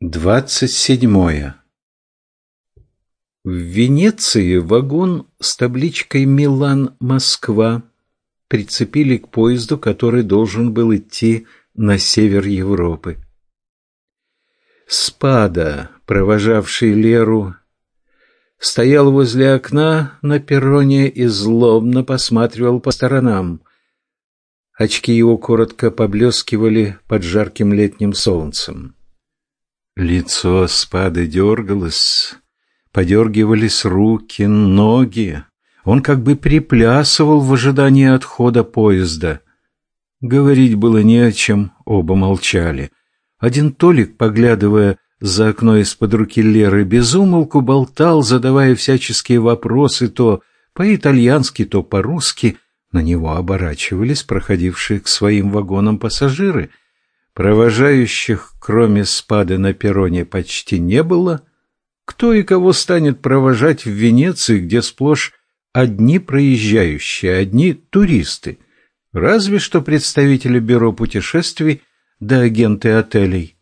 Двадцать седьмое. В Венеции вагон с табличкой «Милан-Москва» прицепили к поезду, который должен был идти на север Европы. Спада, провожавший Леру, стоял возле окна на перроне и злобно посматривал по сторонам. Очки его коротко поблескивали под жарким летним солнцем. Лицо спады дергалось, подергивались руки, ноги. Он как бы приплясывал в ожидании отхода поезда. Говорить было не о чем, оба молчали. Один Толик, поглядывая за окно из-под руки Леры, безумолку болтал, задавая всяческие вопросы то по-итальянски, то по-русски. На него оборачивались проходившие к своим вагонам пассажиры — Провожающих, кроме спады на перроне, почти не было. Кто и кого станет провожать в Венеции, где сплошь одни проезжающие, одни туристы? Разве что представители бюро путешествий да агенты отелей.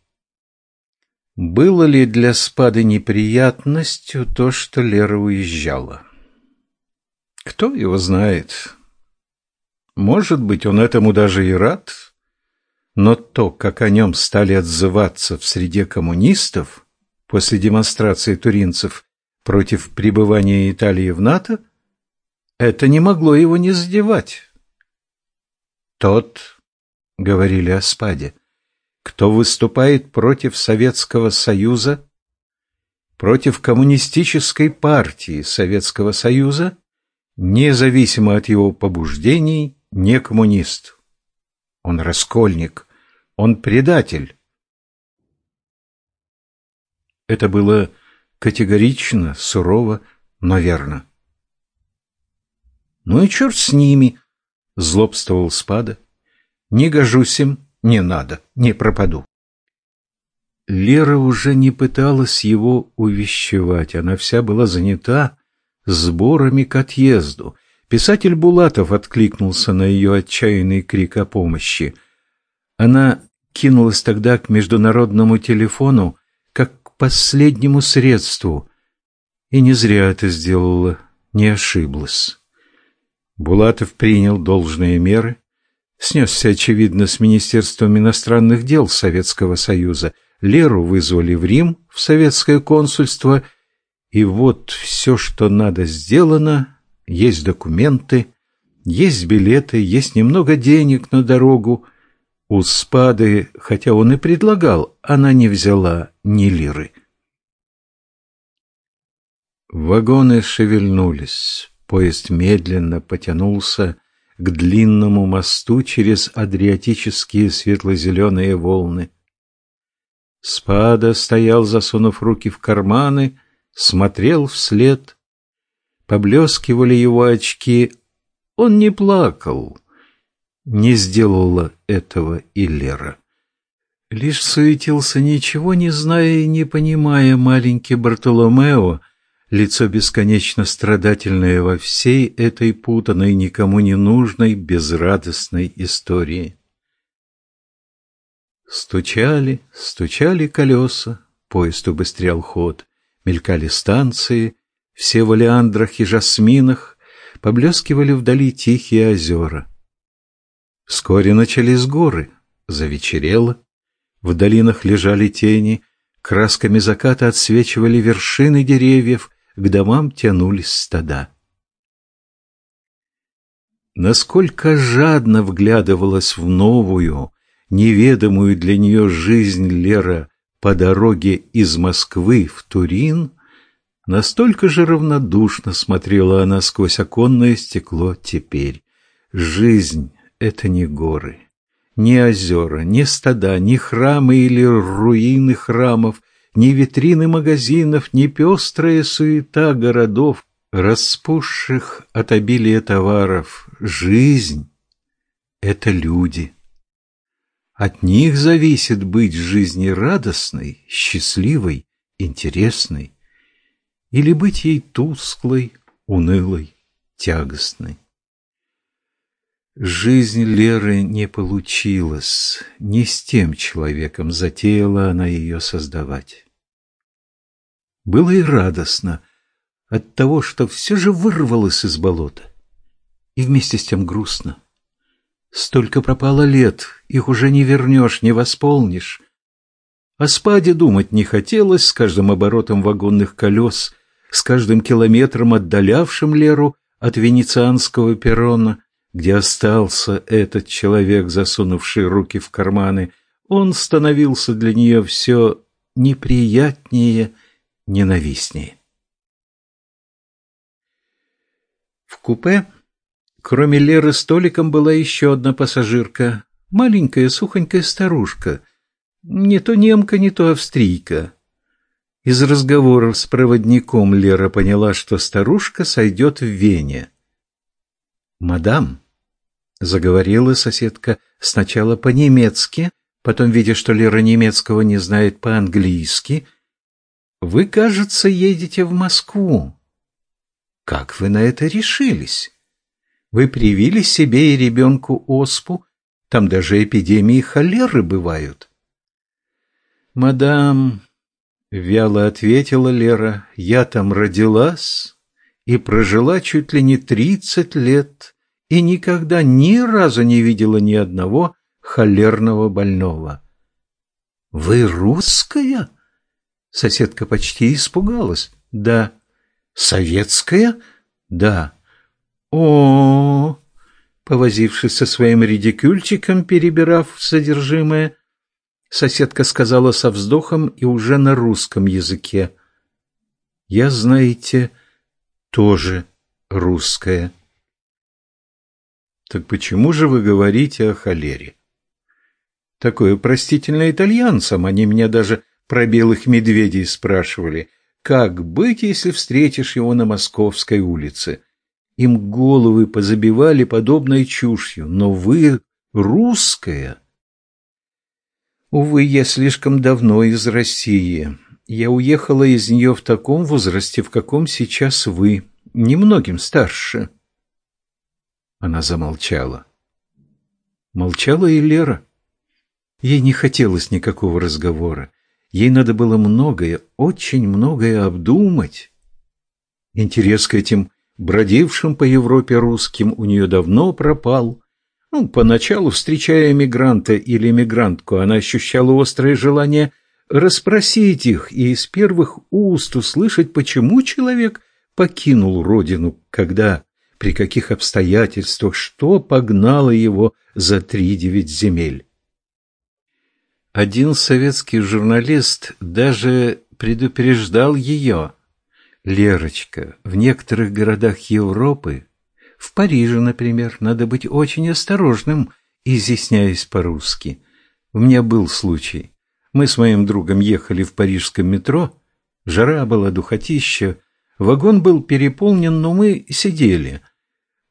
Было ли для спады неприятностью то, что Лера уезжала? Кто его знает? Может быть, он этому даже и рад, но то, как о нем стали отзываться в среде коммунистов после демонстрации туринцев против пребывания Италии в НАТО, это не могло его не задевать. Тот, говорили о спаде, кто выступает против Советского Союза, против коммунистической партии Советского Союза, независимо от его побуждений, не коммунист. Он раскольник, он предатель. Это было категорично, сурово, но верно. «Ну и черт с ними!» — злобствовал Спада. «Не гожусь им, не надо, не пропаду». Лера уже не пыталась его увещевать, она вся была занята сборами к отъезду, Писатель Булатов откликнулся на ее отчаянный крик о помощи. Она кинулась тогда к международному телефону, как к последнему средству, и не зря это сделала, не ошиблась. Булатов принял должные меры, снесся, очевидно, с Министерством иностранных дел Советского Союза. Леру вызвали в Рим, в советское консульство, и вот все, что надо, сделано, есть документы, есть билеты, есть немного денег на дорогу. У Спады, хотя он и предлагал, она не взяла ни лиры. Вагоны шевельнулись, поезд медленно потянулся к длинному мосту через адриатические светло-зеленые волны. Спада стоял, засунув руки в карманы, смотрел вслед поблескивали его очки. Он не плакал. Не сделала этого и Лера. Лишь суетился, ничего не зная и не понимая маленький Бартоломео, лицо бесконечно страдательное во всей этой путанной, никому не нужной, безрадостной истории. Стучали, стучали колеса, поезд убыстрял ход, мелькали станции, все в олеандрах и жасминах поблескивали вдали тихие озера. Вскоре начались горы, завечерело, в долинах лежали тени, красками заката отсвечивали вершины деревьев, к домам тянулись стада. Насколько жадно вглядывалась в новую, неведомую для нее жизнь Лера по дороге из Москвы в Турин — Настолько же равнодушно смотрела она сквозь оконное стекло теперь. Жизнь — это не горы, ни озера, ни стада, ни храмы или руины храмов, ни витрины магазинов, ни пестрая суета городов, распухших от обилия товаров. Жизнь — это люди. От них зависит быть жизнерадостной, счастливой, интересной или быть ей тусклой, унылой, тягостной. Жизнь Леры не получилась, не с тем человеком затеяла она ее создавать. Было и радостно от того, что все же вырвалась из болота, и вместе с тем грустно. Столько пропало лет, их уже не вернешь, не восполнишь. О спаде думать не хотелось с каждым оборотом вагонных колес, с каждым километром отдалявшим Леру от венецианского перрона, где остался этот человек, засунувший руки в карманы, он становился для нее все неприятнее, ненавистнее. В купе, кроме Леры столиком, была еще одна пассажирка, маленькая сухонькая старушка, не то немка, не то австрийка. Из разговора с проводником Лера поняла, что старушка сойдет в Вене. «Мадам», Заговорила соседка сначала по-немецки, потом, видя, что Лера немецкого не знает по-английски. «Вы, кажется, едете в Москву. Как вы на это решились? Вы привили себе и ребенку оспу, там даже эпидемии холеры бывают». «Мадам», — вяло ответила Лера, — «я там родилась и прожила чуть ли не тридцать лет» и никогда ни разу не видела ни одного холерного больного. «Вы русская?» Соседка почти испугалась. «Да». «Советская?» «Да». О, -о, -о Повозившись со своим редикюльчиком, перебирав содержимое, соседка сказала со вздохом и уже на русском языке. «Я, знаете, тоже русская». Так почему же вы говорите о холере? Такое простительно итальянцам, они меня даже про белых медведей спрашивали. Как быть, если встретишь его на Московской улице? Им головы позабивали подобной чушью, но вы русская. Увы, я слишком давно из России. Я уехала из нее в таком возрасте, в каком сейчас вы, немногим старше. Она замолчала. Молчала и Лера. Ей не хотелось никакого разговора. Ей надо было многое, очень многое обдумать. Интерес к этим бродившим по Европе русским у нее давно пропал. Ну, поначалу, встречая эмигранта или эмигрантку, она ощущала острое желание расспросить их и из первых уст услышать, почему человек покинул родину, когда при каких обстоятельствах, что погнало его за три девять земель. Один советский журналист даже предупреждал ее. «Лерочка, в некоторых городах Европы, в Париже, например, надо быть очень осторожным, изъясняясь по-русски. У меня был случай. Мы с моим другом ехали в парижском метро, жара была духотища, вагон был переполнен, но мы сидели –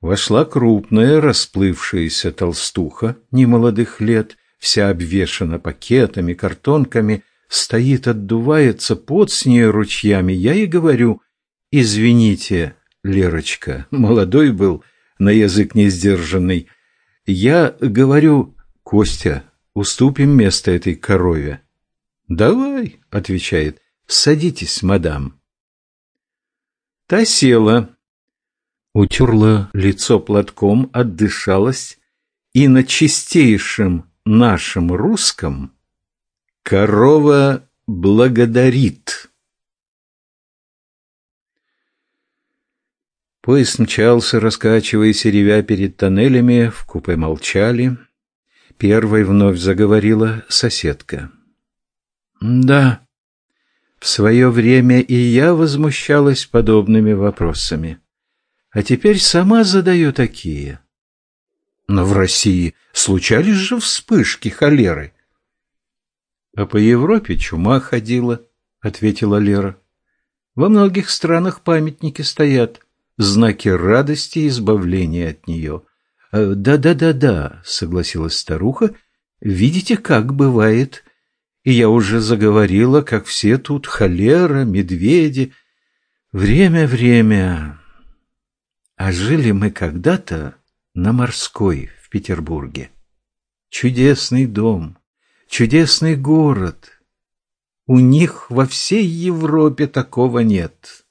Вошла крупная, расплывшаяся толстуха немолодых лет, вся обвешана пакетами, картонками, стоит, отдувается, под с нее ручьями. Я ей говорю, извините, Лерочка, молодой был, на язык не сдержанный. Я говорю, Костя, уступим место этой корове. «Давай», — отвечает, — «садитесь, мадам». Та села, утерла лицо платком, отдышалась и на чистейшем нашем русском корова благодарит. Поезд мчался, раскачиваясь и ревя перед тоннелями, в купе молчали. Первой вновь заговорила соседка. «Да, в свое время и я возмущалась подобными вопросами а теперь сама задаю такие. Но в России случались же вспышки холеры. — А по Европе чума ходила, — ответила Лера. — Во многих странах памятники стоят, знаки радости и избавления от нее. «Э, «Да-да-да-да», — согласилась старуха, — «видите, как бывает. И я уже заговорила, как все тут, холера, медведи. Время, время, а жили мы когда-то на Морской в Петербурге. Чудесный дом, чудесный город. У них во всей Европе такого нет.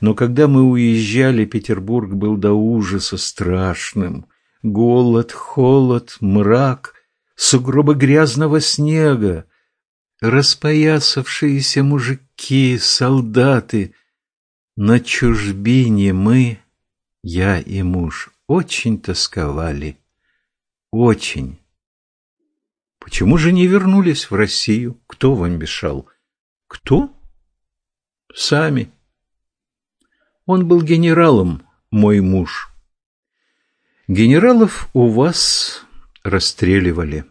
Но когда мы уезжали, Петербург был до ужаса страшным. Голод, холод, мрак, сугробы грязного снега, распоясавшиеся мужики, солдаты. На чужбине мы, я и муж, очень тосковали. Очень. Почему же не вернулись в Россию? Кто вам мешал? Кто? Сами. Он был генералом, мой муж. Генералов у вас расстреливали.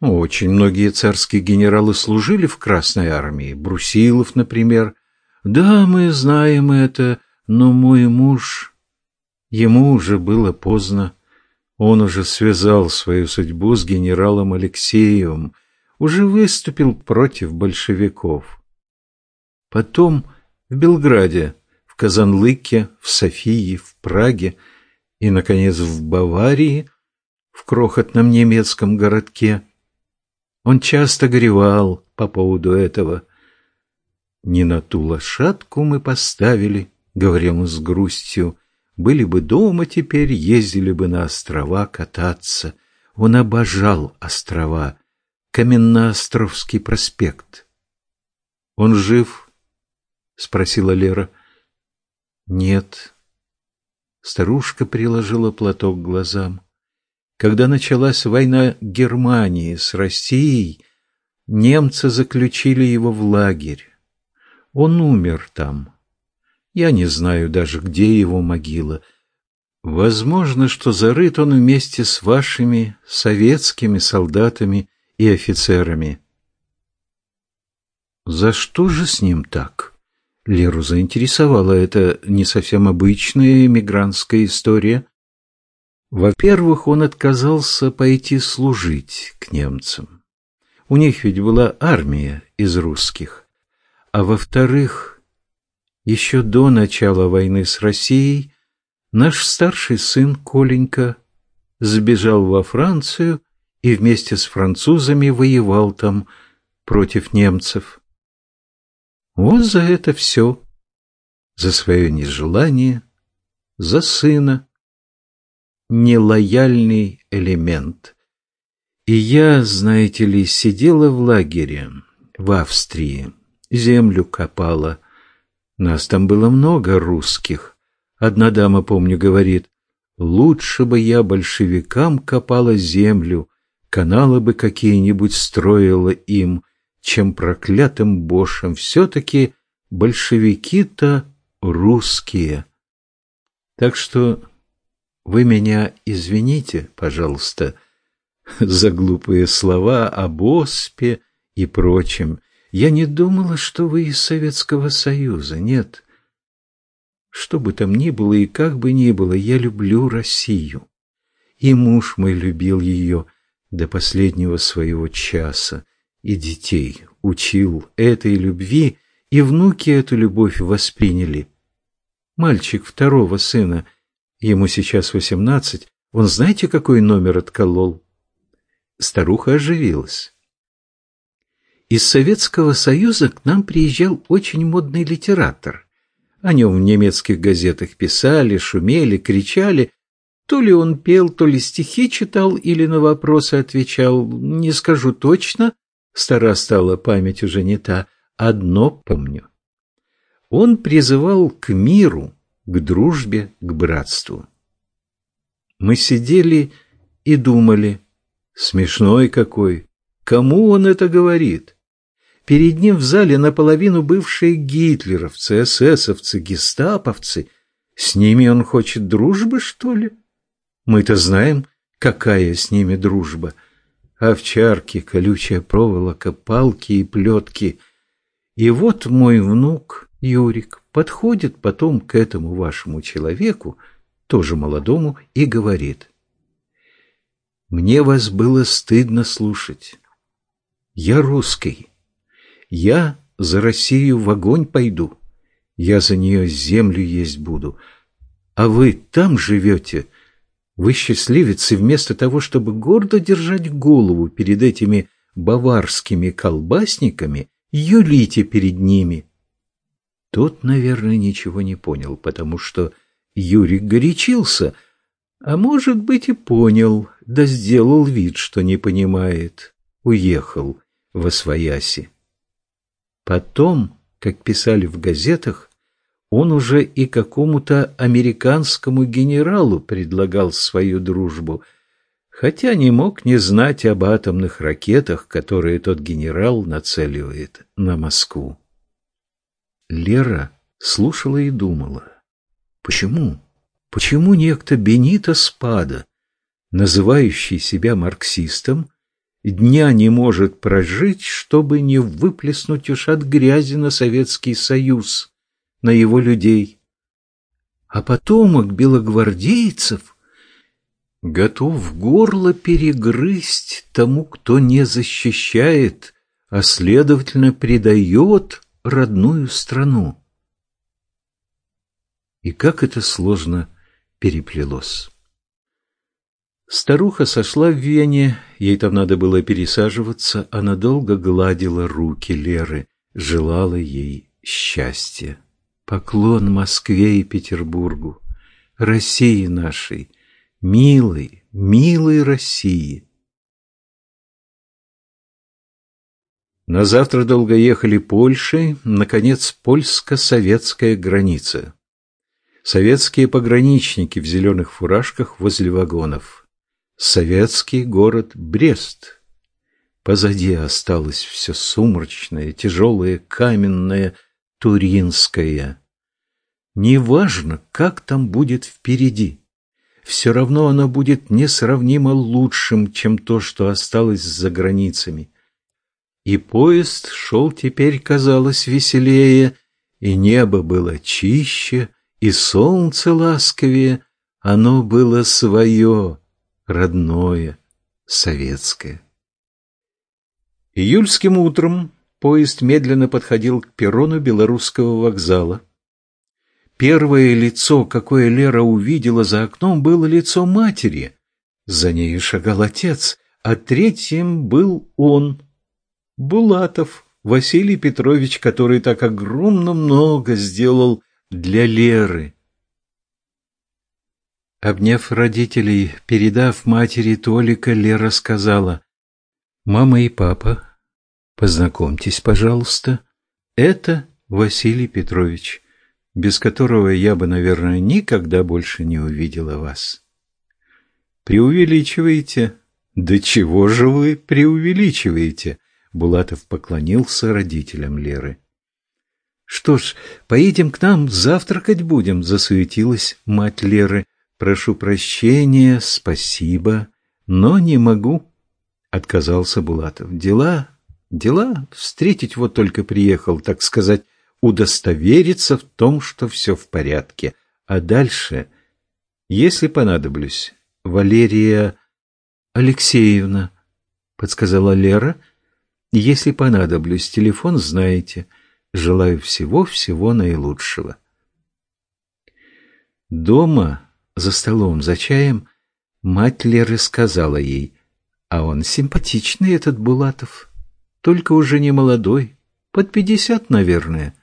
Очень многие царские генералы служили в Красной армии. Брусилов, например. Да, мы знаем это, но мой муж... Ему уже было поздно. Он уже связал свою судьбу с генералом Алексеевым, уже выступил против большевиков. Потом в Белграде, Казанлыке, в Софии, в Праге и, наконец, в Баварии, в крохотном немецком городке – он часто горевал по поводу этого. «Не на ту лошадку мы поставили», — говорил он с грустью. «Были бы дома теперь, ездили бы на острова кататься». Он обожал острова. Каменноостровский проспект. «Он жив?» — спросила Лера. «Нет». Старушка приложила платок к глазам. Когда началась война Германии с Россией, немцы заключили его в лагерь. Он умер там. Я не знаю даже, где его могила. Возможно, что зарыт он вместе с вашими советскими солдатами и офицерами. За что же с ним так? Леру заинтересовала эта не совсем обычная эмигрантская история. Во-первых, он отказался пойти служить к немцам. У них ведь была армия из русских. А во-вторых, еще до начала войны с Россией наш старший сын Коленька сбежал во Францию и вместе с французами воевал там против немцев. Вот за это все. За свое нежелание, за сына нелояльный элемент. И я, знаете ли, сидела в лагере в Австрии, землю копала. Нас там было много русских. Одна дама, помню, говорит, лучше бы я большевикам копала землю, каналы бы какие-нибудь строила им, чем проклятым бошам. Все-таки большевики-то русские. Так что вы меня извините, пожалуйста, за глупые слова об оспе и прочем. Я не думала, что вы из Советского Союза. Нет. Что бы там ни было и как бы ни было, я люблю Россию. И муж мой любил ее до последнего своего часа, и детей учил этой любви, и внуки эту любовь восприняли. Мальчик второго сына — Ему сейчас восемнадцать. Он знаете, какой номер отколол? Старуха оживилась. Из Советского Союза к нам приезжал очень модный литератор. О нем в немецких газетах писали, шумели, кричали. То ли он пел, то ли стихи читал или на вопросы отвечал. Не скажу точно, стара стала память уже не та. Одно помню. Он призывал к миру, к дружбе, к братству. Мы сидели и думали, смешной какой, кому он это говорит? Перед ним в зале наполовину бывшие гитлеровцы, эсэсовцы, гестаповцы. С ними он хочет дружбы, что ли? Мы-то знаем, какая с ними дружба. Овчарки, колючая проволока, палки и плетки. И вот мой внук Юрик подходит потом к этому вашему человеку, тоже молодому, и говорит. «Мне вас было стыдно слушать. Я русский. Я за Россию в огонь пойду. Я за нее землю есть буду. А вы там живете, Вы счастливец, и вместо того, чтобы гордо держать голову перед этими баварскими колбасниками, юлите перед ними. Тот, наверное, ничего не понял, потому что Юрик горячился, а может быть и понял, да сделал вид, что не понимает. Уехал во свояси. Потом, как писали в газетах, он уже и какому-то американскому генералу предлагал свою дружбу, хотя не мог не знать об атомных ракетах, которые тот генерал нацеливает на Москву. Лера слушала и думала, почему, почему некто Бенито Спада, называющий себя марксистом, дня не может прожить, чтобы не выплеснуть уж от грязи на Советский Союз, на его людей. А потомок белогвардейцев готов горло перегрызть тому, кто не защищает, а, следовательно, предает родную страну. И как это сложно переплелось. Старуха сошла в Вене, ей там надо было пересаживаться, она долго гладила руки Леры, желала ей счастья. Поклон Москве и Петербургу, России нашей, милой, милой России. На завтра долго ехали Польшей, наконец, польско-советская граница. Советские пограничники в зеленых фуражках возле вагонов. Советский город Брест. Позади осталось все сумрачное, тяжелое, каменное, туринское. Неважно, как там будет впереди. Все равно оно будет несравнимо лучшим, чем то, что осталось за границами. И поезд шел теперь, казалось, веселее, и небо было чище, и солнце ласковее, оно было свое, родное, советское. Июльским утром поезд медленно подходил к перрону белорусского вокзала. Первое лицо, какое Лера увидела за окном, было лицо матери. За ней шагал отец, а третьим был он, Булатов Василий Петрович, который так огромно много сделал для Леры. Обняв родителей, передав матери Толика, Лера сказала, «Мама и папа, познакомьтесь, пожалуйста, это Василий Петрович, без которого я бы, наверное, никогда больше не увидела вас». «Преувеличиваете?» «Да чего же вы преувеличиваете?» Булатов поклонился родителям Леры. «Что ж, поедем к нам, завтракать будем», — засуетилась мать Леры. «Прошу прощения, спасибо, но не могу», — отказался Булатов. «Дела, дела, встретить вот только приехал, так сказать, удостовериться в том, что все в порядке. А дальше, если понадоблюсь, Валерия Алексеевна», — подсказала Лера, — если понадоблюсь, телефон знаете. Желаю всего-всего наилучшего. Дома, за столом, за чаем, мать Леры сказала ей, а он симпатичный, этот Булатов, только уже не молодой, под пятьдесят, наверное.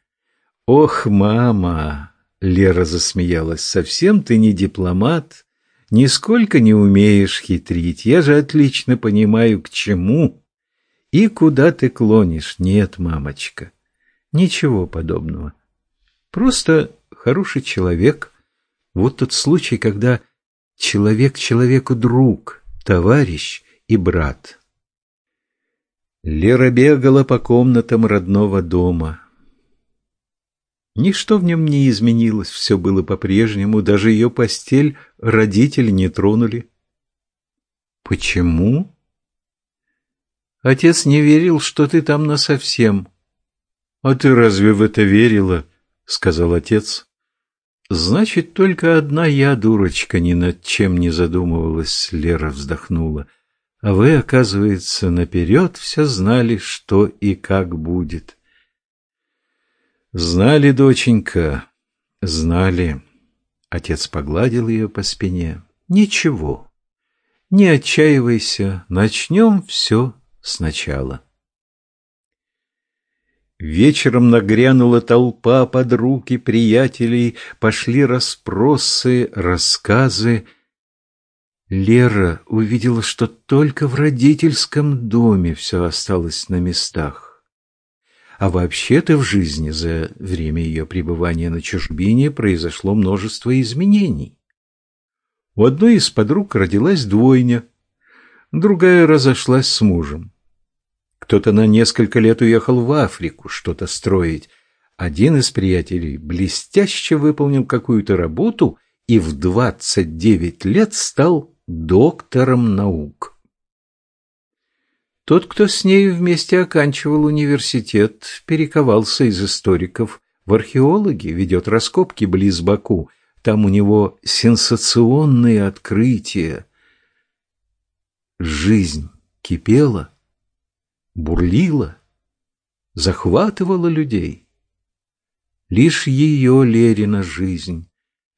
Ох, мама, Лера засмеялась, совсем ты не дипломат, нисколько не умеешь хитрить, я же отлично понимаю, к чему и куда ты клонишь? Нет, мамочка, ничего подобного. Просто хороший человек. Вот тот случай, когда человек человеку друг, товарищ и брат. Лера бегала по комнатам родного дома. Ничто в нем не изменилось, все было по-прежнему, даже ее постель родители не тронули. Почему? Отец не верил, что ты там насовсем. — А ты разве в это верила? — сказал отец. — Значит, только одна я, дурочка, ни над чем не задумывалась, — Лера вздохнула. — А вы, оказывается, наперед все знали, что и как будет. — Знали, доченька, знали. Отец погладил ее по спине. Ничего. Не отчаивайся, начнем все сначала. Вечером нагрянула толпа подруг и приятелей, пошли расспросы, рассказы. Лера увидела, что только в родительском доме все осталось на местах. А вообще-то в жизни за время ее пребывания на чужбине произошло множество изменений. У одной из подруг родилась двойня, другая разошлась с мужем. Кто-то на несколько лет уехал в Африку что-то строить. Один из приятелей блестяще выполнил какую-то работу и в 29 лет стал доктором наук. Тот, кто с ней вместе оканчивал университет, перековался из историков в археологи, ведет раскопки близ Баку. Там у него сенсационные открытия. Жизнь кипела, бурлила, захватывала людей. Лишь ее Лерина жизнь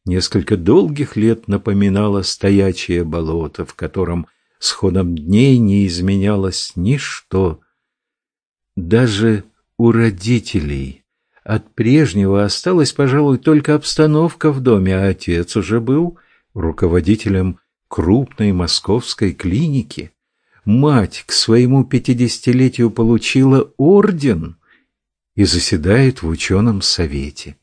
несколько долгих лет напоминала стоячее болото, в котором с ходом дней не изменялось ничто. Даже у родителей от прежнего осталась, пожалуй, только обстановка в доме, а отец уже был руководителем крупной московской клиники. Мать к своему пятидесятилетию получила орден и заседает в ученом совете.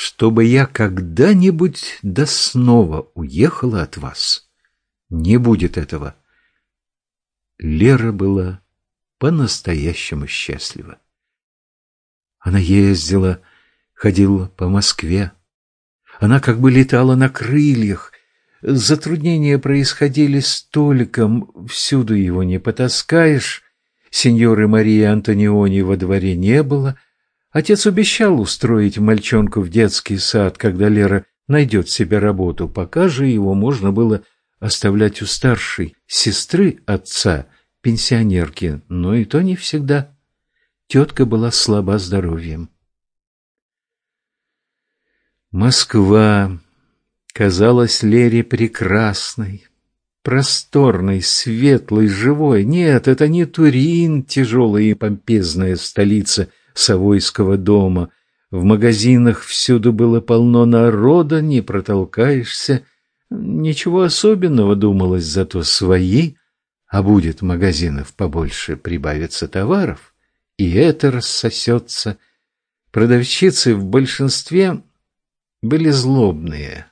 Чтобы я когда-нибудь да снова уехала от вас, не будет этого. Лера была по-настоящему счастлива. Она ездила, ходила по Москве. Она как бы летала на крыльях, Затруднения происходили с всюду его не потаскаешь. Сеньоры Марии Антониони во дворе не было. Отец обещал устроить мальчонку в детский сад, когда Лера найдет себе работу. Пока же его можно было оставлять у старшей сестры отца, пенсионерки, но и то не всегда. Тетка была слаба здоровьем. Москва казалась Лере прекрасной, просторной, светлой, живой. Нет, это не Турин, тяжелая и помпезная столица Савойского дома. В магазинах всюду было полно народа, не протолкаешься. Ничего особенного думалось, зато свои, а будет магазинов побольше, прибавится товаров, и это рассосется. Продавщицы в большинстве были злобные,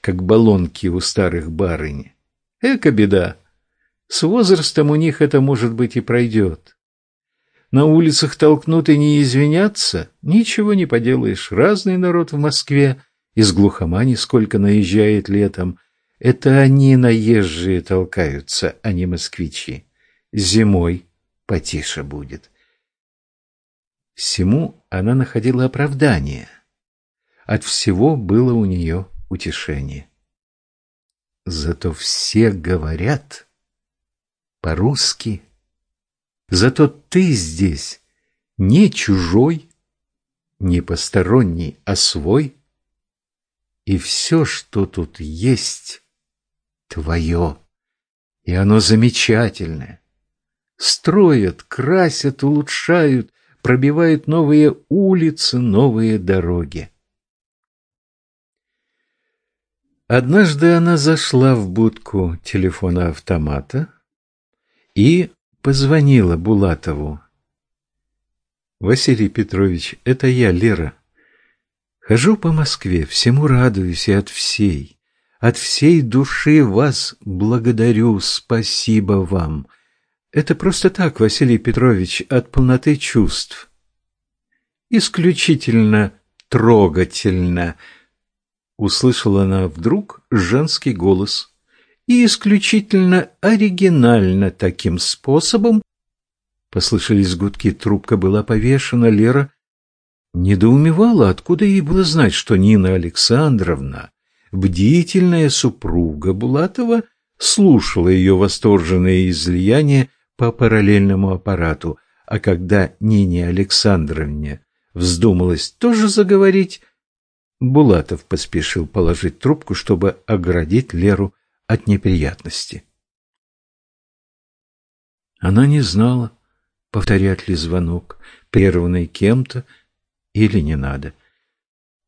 как баллонки у старых барынь. Эка беда! С возрастом у них это, может быть, и пройдет. На улицах толкнут и не извиняться, ничего не поделаешь. Разный народ в Москве, из глухомани сколько наезжает летом. Это они наезжие толкаются, а не москвичи. Зимой потише будет. Всему она находила оправдание. От всего было у нее утешение. Зато все говорят по-русски. Зато ты здесь не чужой, не посторонний, а свой. И все, что тут есть, твое. И оно замечательное. Строят, красят, улучшают, пробивают новые улицы, новые дороги. Однажды она зашла в будку телефона-автомата и позвонила Булатову. «Василий Петрович, это я, Лера. Хожу по Москве, всему радуюсь и от всей, от всей души вас благодарю, спасибо вам. Это просто так, Василий Петрович, от полноты чувств. Исключительно трогательно» услышала она вдруг женский голос. И исключительно оригинально таким способом послышались гудки, трубка была повешена, Лера недоумевала, откуда ей было знать, что Нина Александровна, бдительная супруга Булатова, слушала ее восторженное излияние по параллельному аппарату, а когда Нине Александровне вздумалось тоже заговорить, Булатов поспешил положить трубку, чтобы оградить Леру от неприятности. Она не знала, повторять ли звонок, прерванный кем-то, или не надо.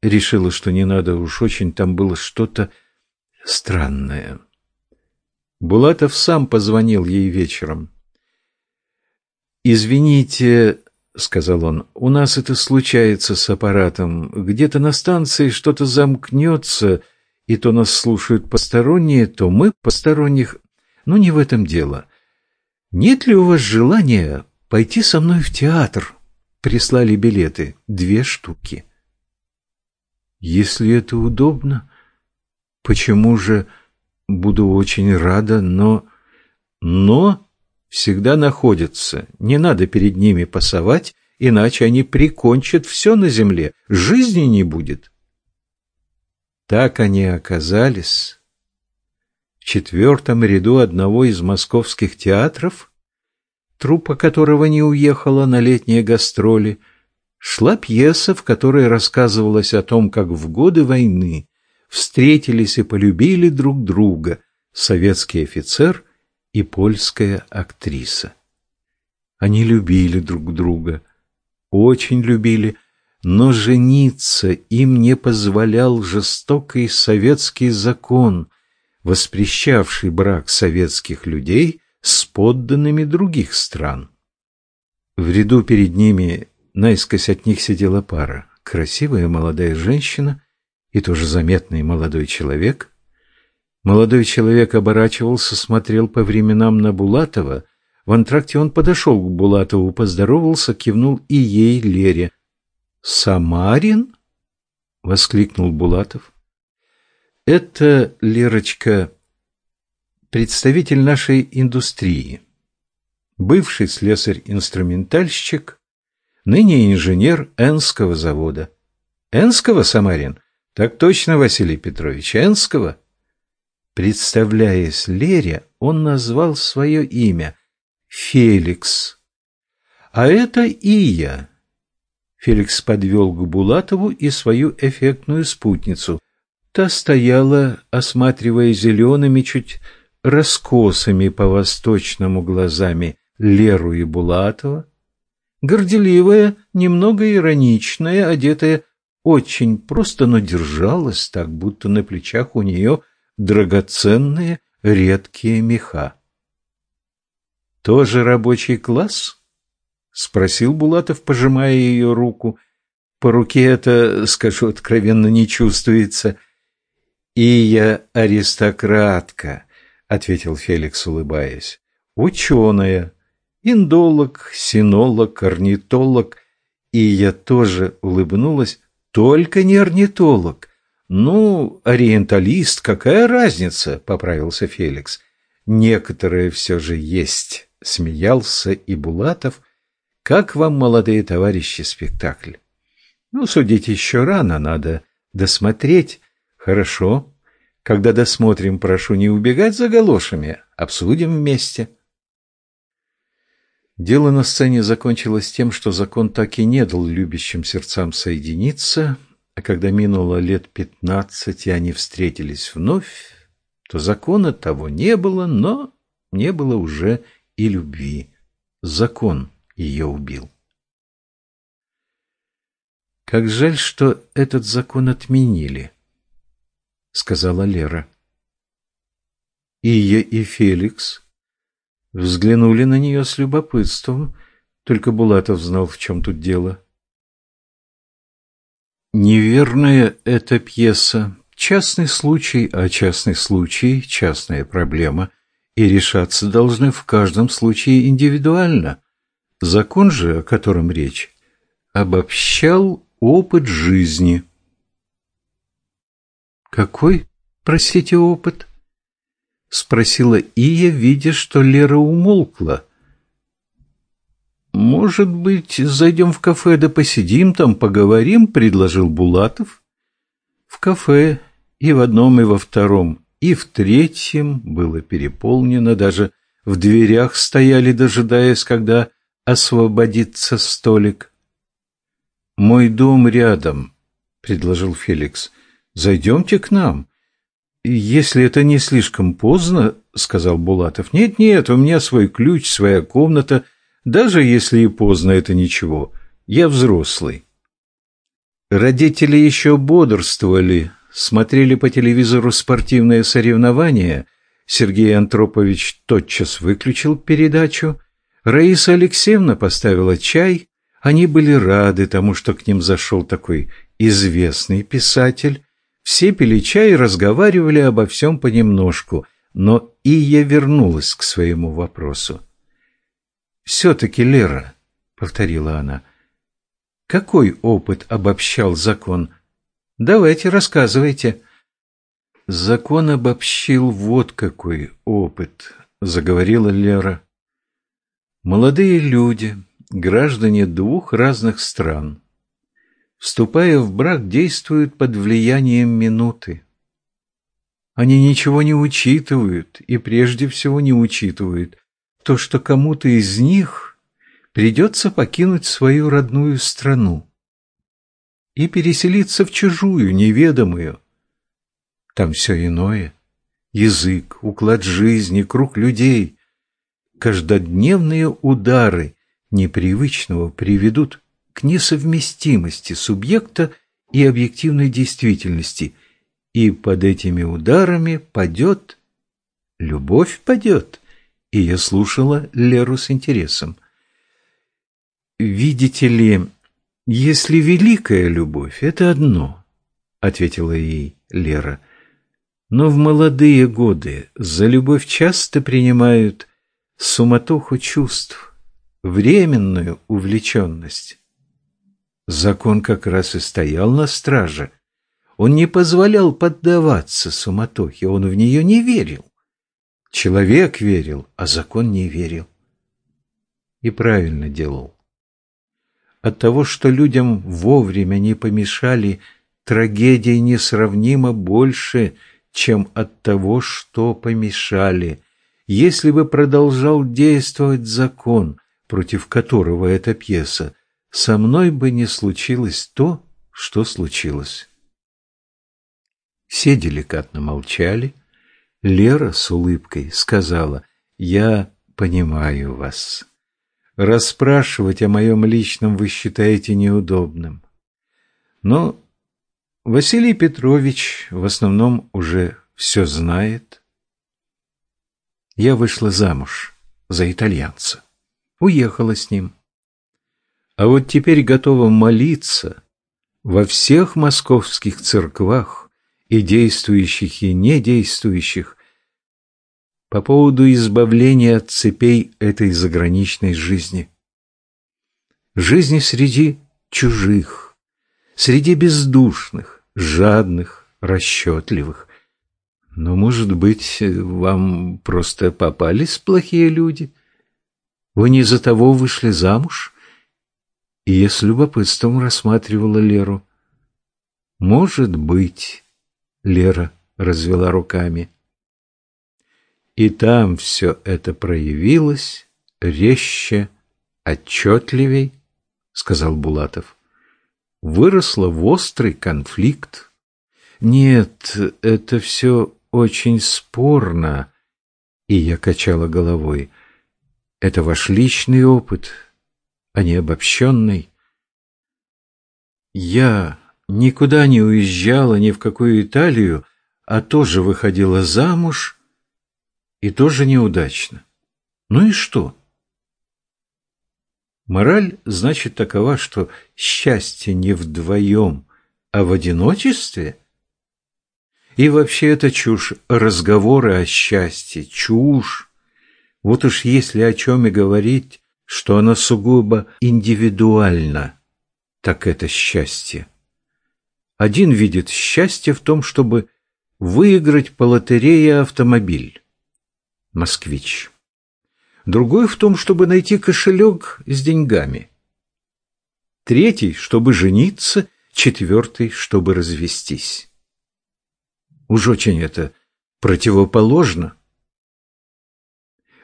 Решила, что не надо, уж очень там было что-то странное. Булатов сам позвонил ей вечером. «Извините, — сказал он, — у нас это случается с аппаратом. Где-то на станции что-то замкнется, и то нас слушают посторонние, то мы посторонних. Но не в этом дело. Нет ли у вас желания пойти со мной в театр?» Прислали билеты. Две штуки. «Если это удобно, почему же...» Буду очень рада, но... Но всегда находятся. Не надо перед ними пасовать, иначе они прикончат все на земле. Жизни не будет. Так они оказались в четвертом ряду одного из московских театров, труппа которого не уехала на летние гастроли, шла пьеса, в которой рассказывалось о том, как в годы войны встретились и полюбили друг друга советский офицер и польская актриса. Они любили друг друга, очень любили, но жениться им не позволял жестокий советский закон, воспрещавший брак советских людей с подданными других стран. В ряду перед ними наискось от них сидела пара, красивая молодая женщина и тоже заметный молодой человек. Молодой человек оборачивался, смотрел по временам на Булатова. В антракте он подошел к Булатову, поздоровался, кивнул и ей, Лере. «Самарин?» — воскликнул Булатов. «Это, Лерочка, представитель нашей индустрии, бывший слесарь-инструментальщик, ныне инженер Энского завода. Энского, Самарин? Так точно, Василий Петрович, Энского. Представляясь Лере, он назвал свое имя – Феликс. А это Ия. Феликс подвел к Булатову и свою эффектную спутницу. Та стояла, осматривая зелеными, чуть раскосами по-восточному глазами Леру и Булатова, горделивая, немного ироничная, одетая очень просто, но держалась так, будто на плечах у нее драгоценные редкие меха. «Тоже рабочий класс?» — спросил Булатов, пожимая ее руку. «По руке это, скажу откровенно, не чувствуется». «И я аристократка», — ответил Феликс, улыбаясь. «Ученая, индолог, синолог, орнитолог». И я тоже улыбнулась, только не орнитолог. Ну, ориенталист, какая разница, поправился Феликс. Некоторые все же есть, смеялся и Булатов. Как вам, молодые товарищи, спектакль? Ну, судить еще рано, надо досмотреть. Хорошо. Когда досмотрим, прошу не убегать за галошами, обсудим вместе. Дело на сцене закончилось тем, что закон так и не дал любящим сердцам соединиться, а когда минуло лет пятнадцать, и они встретились вновь, то закона того не было, но не было уже и любви. Закон ее убил. «Как жаль, что этот закон отменили», — сказала Лера. Ия и Феликс взглянули на нее с любопытством. Только Булатов знал, в чем тут дело. Неверная эта пьеса. Частный случай, а частный случай – частная проблема, и решаться должны в каждом случае индивидуально. Закон же, о котором речь, обобщал опыт жизни. Какой, простите, опыт? — спросила Ия, видя, что Лера умолкла. «Может быть, зайдем в кафе да посидим там, поговорим?» — предложил Булатов. В кафе и в одном, и во втором, и в третьем было переполнено, даже в дверях стояли, дожидаясь, когда освободится столик. «Мой дом рядом», предложил Феликс. «Зайдемте к нам». «Если это не слишком поздно», — сказал Булатов. «Нет-нет, у меня свой ключ, своя комната. Даже если и поздно, это ничего. Я взрослый». Родители еще бодрствовали, смотрели по телевизору спортивные соревнования. Сергей Антропович тотчас выключил передачу. Раиса Алексеевна поставила чай. Они были рады тому, что к ним зашел такой известный писатель. Все пили чай и разговаривали обо всем понемножку, но Ия вернулась к своему вопросу. «Все-таки, Лера», — повторила она, — «какой опыт обобщал закон? Давайте, рассказывайте». «Закон обобщил вот какой опыт», — заговорила Лера. «Молодые люди, граждане двух разных стран, вступая в брак, действуют под влиянием минуты. Они ничего не учитывают и прежде всего не учитывают то, что кому-то из них придется покинуть свою родную страну и переселиться в чужую, неведомую. Там все иное. Язык, уклад жизни, круг людей. Каждодневные удары непривычного приведут к несовместимости субъекта и объективной действительности, и под этими ударами падет, любовь падет. И я слушала Леру с интересом. «Видите ли, если великая любовь — это одно», — ответила ей Лера, «но в молодые годы за любовь часто принимают суматоху чувств, временную увлеченность. Закон как раз и стоял на страже. Он не позволял поддаваться суматохе, он в нее не верил. Человек верил, а закон не верил. И правильно делал. От того, что людям вовремя не помешали, трагедии несравнимо больше, чем от того, что помешали. Если бы продолжал действовать закон, против которого эта пьеса, со мной бы не случилось то, что случилось. Все деликатно молчали. Лера с улыбкой сказала, «Я понимаю вас. Расспрашивать о моем личном вы считаете неудобным. Но Василий Петрович в основном уже все знает. Я вышла замуж за итальянца, уехала с ним. А вот теперь готова молиться во всех московских церквах, и действующих, и недействующих, по поводу избавления от цепей этой заграничной жизни. Жизни среди чужих, среди бездушных, жадных, расчетливых. Но, может быть, вам просто попались плохие люди? Вы не за того вышли замуж? И я с любопытством рассматривала Леру. «Может быть», — Лера развела руками. И там все это проявилось резче, отчетливей, — сказал Булатов. Выросло в острый конфликт. Нет, это все очень спорно, и я качала головой. Это ваш личный опыт, а не обобщенный. Я никуда не уезжала ни в какую Италию, а тоже выходила замуж и тоже неудачно. Ну и что? Мораль значит такова, что счастье не вдвоем, а в одиночестве. И вообще это чушь, разговоры о счастье, чушь. Вот уж если о чем и говорить, что оно сугубо индивидуально, так это счастье. Один видит счастье в том, чтобы выиграть по лотерее автомобиль. Москвич. Другой в том, чтобы найти кошелек с деньгами. Третий, чтобы жениться, четвертый, чтобы развестись. Уж очень это противоположно.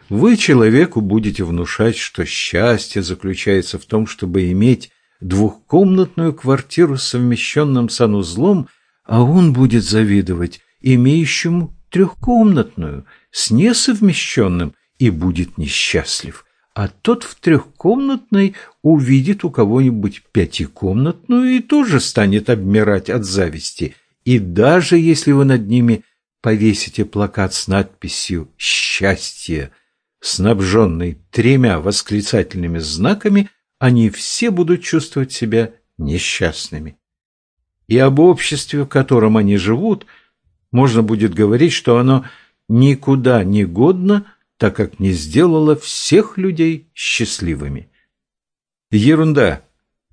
Вы человеку будете внушать, что счастье заключается в том, чтобы иметь двухкомнатную квартиру с совмещенным санузлом, а он будет завидовать имеющему трехкомнатную с несовмещенным и будет несчастлив, а тот в трехкомнатной увидит у кого-нибудь пятикомнатную и тоже станет обмирать от зависти. И даже если вы над ними повесите плакат с надписью «Счастье», снабженный тремя восклицательными знаками, они все будут чувствовать себя несчастными. И об обществе, в котором они живут, можно будет говорить, что оно никуда не годно, так как не сделало всех людей счастливыми. Ерунда.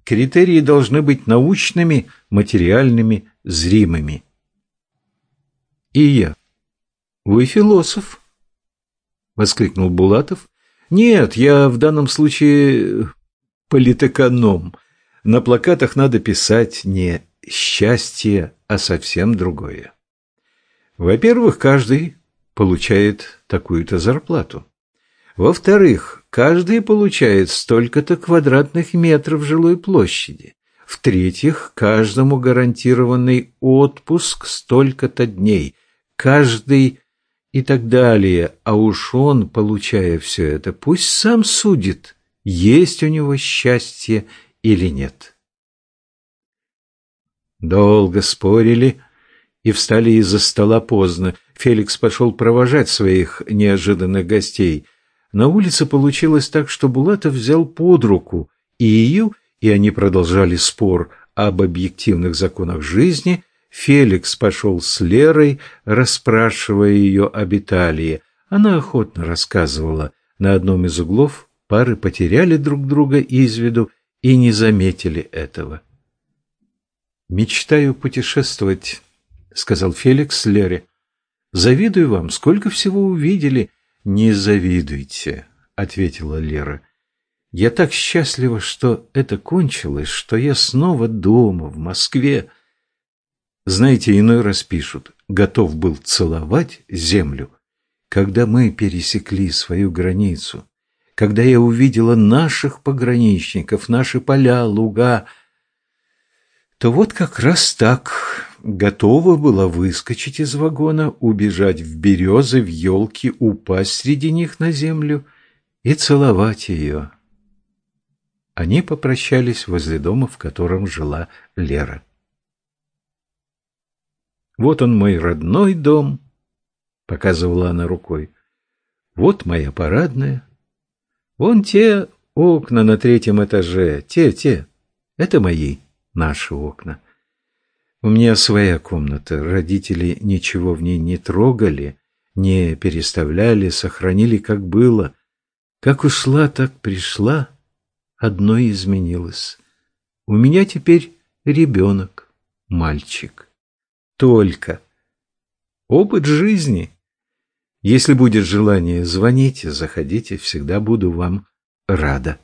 Критерии должны быть научными, материальными, зримыми. И я. Вы философ? Воскликнул Булатов. Нет, я в данном случае политэконом. На плакатах надо писать не счастье, а совсем другое. Во-первых, каждый получает такую-то зарплату. Во-вторых, каждый получает столько-то квадратных метров жилой площади. В-третьих, каждому гарантированный отпуск столько-то дней. Каждый и так далее. А уж он, получая все это, пусть сам судит, есть у него счастье или нет. Долго спорили и встали из-за стола поздно. Феликс пошел провожать своих неожиданных гостей. На улице получилось так, что Булатов взял под руку и ее, и они продолжали спор об объективных законах жизни. Феликс пошел с Лерой, расспрашивая ее об Италии. Она охотно рассказывала. На одном из углов пары потеряли друг друга из виду и не заметили этого. «Мечтаю путешествовать», — сказал Феликс Лере. «Завидую вам, сколько всего увидели». «Не завидуйте», — ответила Лера. «Я так счастлива, что это кончилось, что я снова дома, в Москве». Знаете, иной раз пишут, готов был целовать землю, когда мы пересекли свою границу, когда я увидела наших пограничников, наши поля, луга, то вот как раз так готова была выскочить из вагона, убежать в березы, в елки, упасть среди них на землю и целовать ее. Они попрощались возле дома, в котором жила Лера. «Вот он, мой родной дом», — показывала она рукой. «Вот моя парадная. Вон те окна на третьем этаже, те, те. Это мои» наши окна. У меня своя комната, родители ничего в ней не трогали, не переставляли, сохранили как было. Как ушла, так пришла, одно изменилось. У меня теперь ребенок, мальчик. Только. Опыт жизни. Если будет желание, звоните, заходите, всегда буду вам рада.